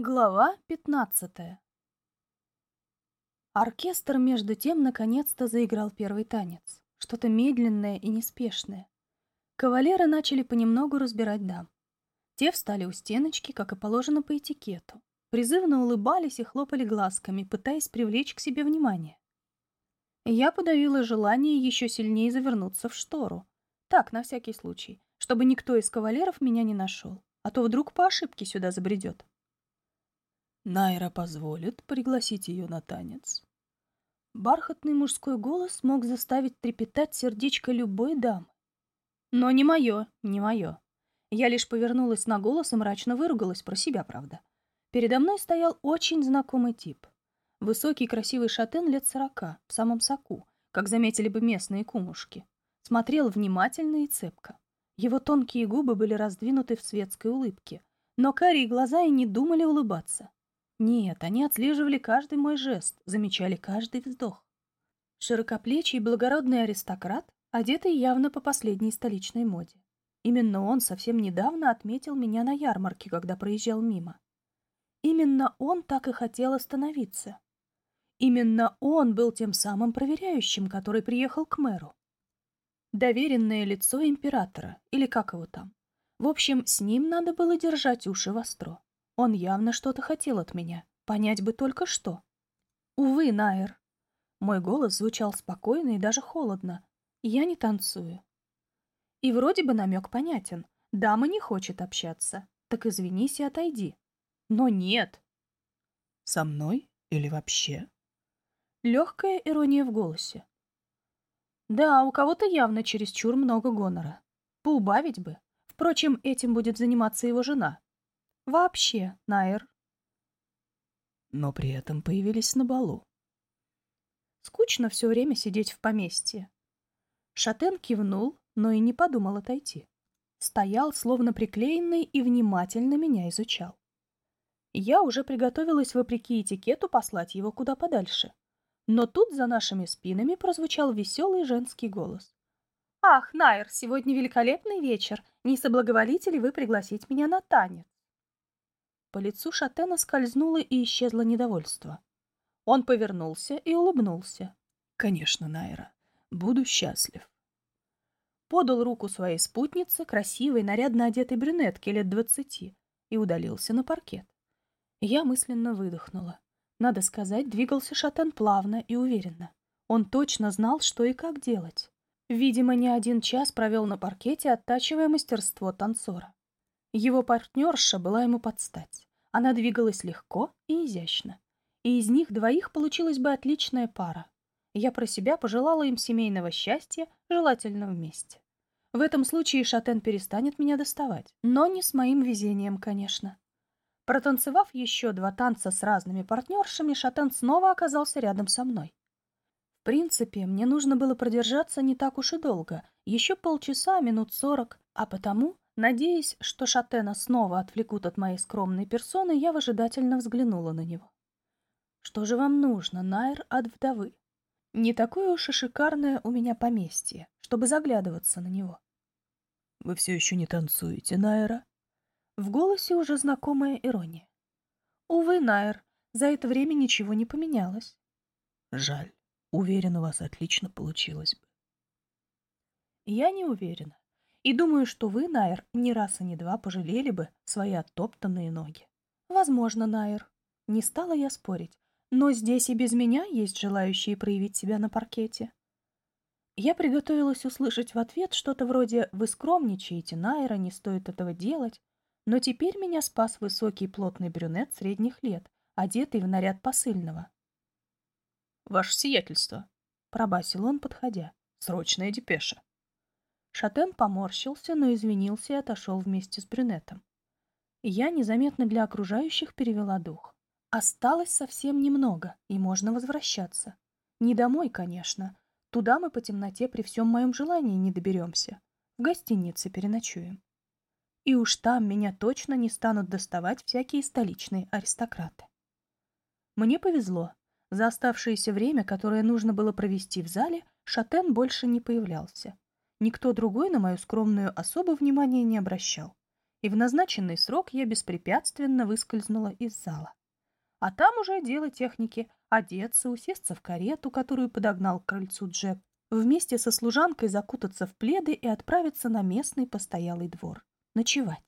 Глава пятнадцатая Оркестр между тем наконец-то заиграл первый танец. Что-то медленное и неспешное. Кавалеры начали понемногу разбирать дам. Те встали у стеночки, как и положено по этикету. Призывно улыбались и хлопали глазками, пытаясь привлечь к себе внимание. Я подавила желание еще сильнее завернуться в штору. Так, на всякий случай, чтобы никто из кавалеров меня не нашел, а то вдруг по ошибке сюда забредет. Найра позволит пригласить ее на танец. Бархатный мужской голос мог заставить трепетать сердечко любой дамы. Но не мое, не мое. Я лишь повернулась на голос и мрачно выругалась про себя, правда. Передо мной стоял очень знакомый тип. Высокий красивый шатен лет сорока, в самом соку, как заметили бы местные кумушки. Смотрел внимательно и цепко. Его тонкие губы были раздвинуты в светской улыбке, но карие глаза и не думали улыбаться. Нет, они отслеживали каждый мой жест, замечали каждый вздох. Широкоплечий благородный аристократ, одетый явно по последней столичной моде. Именно он совсем недавно отметил меня на ярмарке, когда проезжал мимо. Именно он так и хотел остановиться. Именно он был тем самым проверяющим, который приехал к мэру. Доверенное лицо императора, или как его там. В общем, с ним надо было держать уши востро. Он явно что-то хотел от меня. Понять бы только что. Увы, Найер. Мой голос звучал спокойно и даже холодно. Я не танцую. И вроде бы намек понятен. Дама не хочет общаться. Так извинись и отойди. Но нет. Со мной или вообще? Легкая ирония в голосе. Да, у кого-то явно чересчур много гонора. Поубавить бы. Впрочем, этим будет заниматься его жена. Вообще, Найер. Но при этом появились на балу. Скучно все время сидеть в поместье. Шатен кивнул, но и не подумал отойти. Стоял, словно приклеенный, и внимательно меня изучал. Я уже приготовилась, вопреки этикету, послать его куда подальше. Но тут за нашими спинами прозвучал веселый женский голос. «Ах, Найер, сегодня великолепный вечер. Не соблаговолите ли вы пригласить меня на танец?» По лицу Шатена скользнуло и исчезло недовольство. Он повернулся и улыбнулся. «Конечно, Найра, буду счастлив». Подал руку своей спутнице, красивой, нарядно одетой брюнетке лет двадцати, и удалился на паркет. Я мысленно выдохнула. Надо сказать, двигался Шатен плавно и уверенно. Он точно знал, что и как делать. Видимо, не один час провел на паркете, оттачивая мастерство танцора. Его партнерша была ему под стать. Она двигалась легко и изящно. И из них двоих получилась бы отличная пара. Я про себя пожелала им семейного счастья, желательно вместе. В этом случае Шатен перестанет меня доставать, но не с моим везением, конечно. Протанцевав еще два танца с разными партнершами, Шатен снова оказался рядом со мной. В принципе, мне нужно было продержаться не так уж и долго, еще полчаса, минут сорок, а потому Надеясь, что Шатена снова отвлекут от моей скромной персоны, я выжидательно взглянула на него. «Что же вам нужно, Найр от вдовы? Не такое уж и шикарное у меня поместье, чтобы заглядываться на него». «Вы все еще не танцуете, Найра?» В голосе уже знакомая ирония. «Увы, Найр, за это время ничего не поменялось». «Жаль. Уверен, у вас отлично получилось бы». «Я не уверена. И думаю, что вы, Найер, ни раз и ни два пожалели бы свои оттоптанные ноги. Возможно, Найер. Не стала я спорить. Но здесь и без меня есть желающие проявить себя на паркете. Я приготовилась услышать в ответ что-то вроде «Вы скромничаете, Найра, не стоит этого делать». Но теперь меня спас высокий плотный брюнет средних лет, одетый в наряд посыльного. «Ваше сиятельство», — пробасил он, подходя. «Срочная депеша». Шатен поморщился, но извинился и отошел вместе с брюнетом. Я незаметно для окружающих перевела дух. Осталось совсем немного, и можно возвращаться. Не домой, конечно. Туда мы по темноте при всем моем желании не доберемся. В гостинице переночуем. И уж там меня точно не станут доставать всякие столичные аристократы. Мне повезло. За оставшееся время, которое нужно было провести в зале, Шатен больше не появлялся. Никто другой на мою скромную особу внимания не обращал. и в назначенный срок я беспрепятственно выскользнула из зала. А там уже дело техники — одеться, усесться в карету, которую подогнал к крыльцу Джек, вместе со служанкой закутаться в пледы и отправиться на местный постоялый двор. Ночевать.